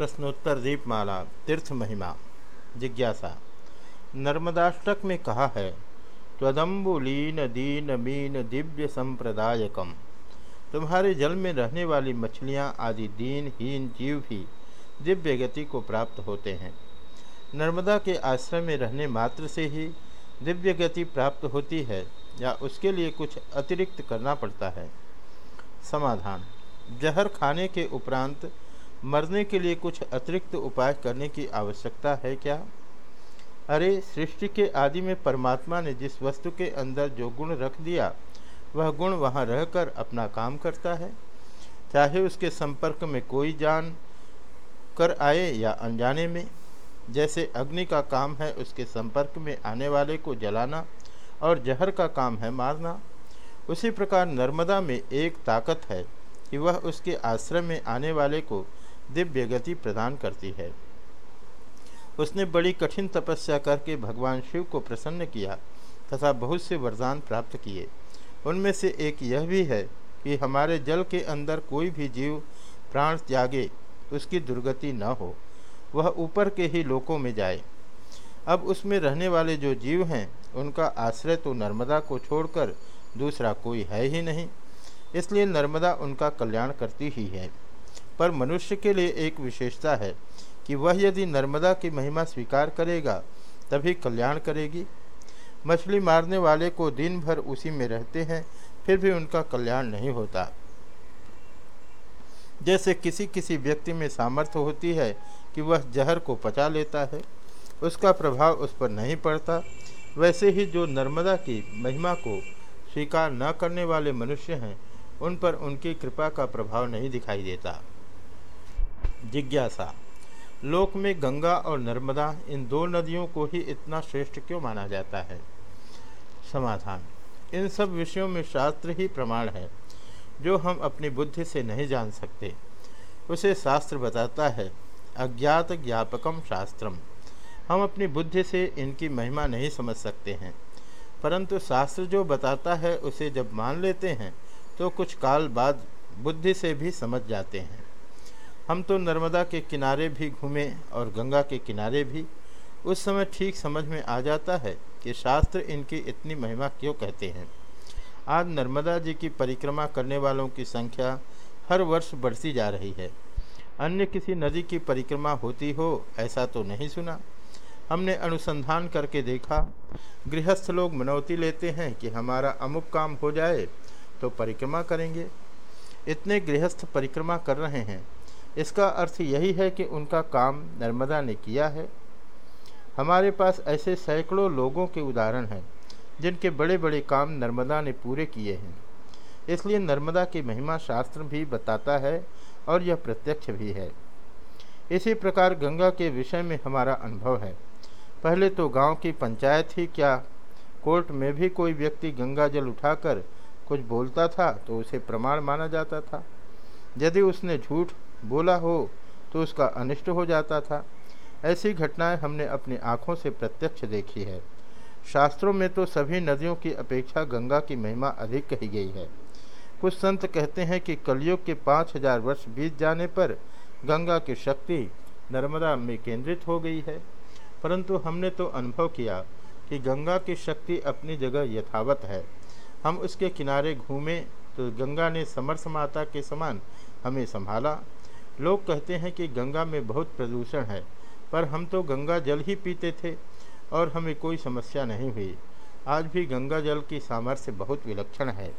प्रश्नोत्तर दीपमाला, तीर्थ महिमा, जिज्ञासा। नर्मदाष्टक में कहा है त्वदम्बुलीन दीन मीन दिव्य संप्रदायकम। तुम्हारे जल में रहने वाली मछलियाँ आदि दीनहीन जीव भी दिव्य गति को प्राप्त होते हैं। नर्मदा के आश्रम में रहने मात्र से ही दिव्य गति प्राप्त होती है या उसके लिए कुछ अतिरिक्त करना पड़ता है? समाधान। जहर खाने के उपरांत मरने के लिए कुछ अतिरिक्त उपाय करने की आवश्यकता है क्या? अरे, सृष्टि के आदि में परमात्मा ने जिस वस्तु के अंदर जो गुण रख दिया, वह गुण वहाँ रहकर अपना काम करता है। चाहे उसके संपर्क में कोई जान कर आए या अनजाने में, जैसे अग्नि का काम है उसके संपर्क में आने वाले को जलाना और जहर का काम है मारना, उसी प्रकार नर्मदा में एक ताकत है कि वह उसके आश्रम में आने वाले को दिव्य गति प्रदान करती है। उसने बड़ी कठिन तपस्या करके भगवान शिव को प्रसन्न किया तथा बहुत से वरदान प्राप्त किए। उनमें से एक यह भी है कि हमारे जल के अंदर कोई भी जीव, प्राण त्यागे, उसकी दुर्गति न हो। वह ऊपर के ही लोकों में जाए। अब उसमें रहने वाले जो जीव हैं, उनका आश्रय तो नर्मदा को छोड़कर दूसरा कोई है ही नहीं। इसलिए नर्मदा उनका कल्याण करती ही है। पर मनुष्य के लिए एक विशेषता है कि वह यदि नर्मदा की महिमा स्वीकार करेगा, तभी कल्याण करेगी। मछली मारने वाले को दिन भर उसी में रहते हैं, फिर भी उनका कल्याण नहीं होता। जैसे किसी किसी व्यक्ति में सामर्थ्य होती है कि वह जहर को पचा लेता है, उसका प्रभाव उस पर नहीं पड़ता। वैसे ही जो नर्मदा की महिमा को स्वीकार न करने वाले मनुष्य हैं, उन पर उनकी कृपा का प्रभाव नहीं दिखाई देता। जिज्ञासा। लोक में गंगा और नर्मदा, इन दो नदियों को ही इतना श्रेष्ठ क्यों माना जाता है? समाधान। इन सब विषयों में शास्त्र ही प्रमाण है, जो हम अपनी बुद्धि से नहीं जान सकते। उसे शास्त्र बताता है, अज्ञात ज्ञापकम शास्त्रम। हम अपनी बुद्धि से इनकी महिमा नहीं समझ सकते हैं। परंतु शास्त्र जो बताता है, उसे जब मान लेते हैं तो कुछ काल बाद बुद्धि से भी समझ जाते हैं। हम तो नर्मदा के किनारे भी घूमे और गंगा के किनारे भी। उस समय ठीक समझ में आ जाता है कि शास्त्र इनकी इतनी महिमा क्यों कहते हैं। आज नर्मदा जी की परिक्रमा करने वालों की संख्या हर वर्ष बढ़ती जा रही है। अन्य किसी नदी की परिक्रमा होती हो, ऐसा तो नहीं सुना। हमने अनुसंधान करके देखा, गृहस्थ लोग मनौती लेते हैं कि हमारा अमुक काम हो जाए तो परिक्रमा करेंगे। इतने गृहस्थ परिक्रमा कर रहे हैं। इसका अर्थ यही है कि उनका काम नर्मदा ने किया है। हमारे पास ऐसे सैकड़ों लोगों के उदाहरण हैं, जिनके बड़े बड़े काम नर्मदा ने पूरे किए हैं। इसलिए नर्मदा की महिमा शास्त्र भी बताता है और यह प्रत्यक्ष भी है। इसी प्रकार गंगा के विषय में हमारा अनुभव है। पहले तो गाँव की पंचायत ही क्या, कोर्ट में भी कोई व्यक्ति गंगा जल उठाकर कुछ बोलता था तो उसे प्रमाण माना जाता था। यदि उसने झूठ बोला, हो तो उसका अनिष्ट हो जाता था। ऐसी घटनाएँ हमने अपनी आँखों से प्रत्यक्ष देखी है। शास्त्रों में तो सभी नदियों की अपेक्षा गंगा की महिमा अधिक कही गई है। कुछ संत कहते हैं कि कलयुग के पाँच हज़ार वर्ष बीत जाने पर गंगा की शक्ति नर्मदा में केंद्रित हो गई है। परंतु हमने तो अनुभव किया कि गंगा की शक्ति अपनी जगह यथावत है। हम उसके किनारे घूमे तो गंगा ने समर्थ माता के समान हमें संभाला। लोग कहते हैं कि गंगा में बहुत प्रदूषण है, पर हम तो गंगा जल ही पीते थे और हमें कोई समस्या नहीं हुई। आज भी गंगा जल की सामर्थ्य बहुत विलक्षण है।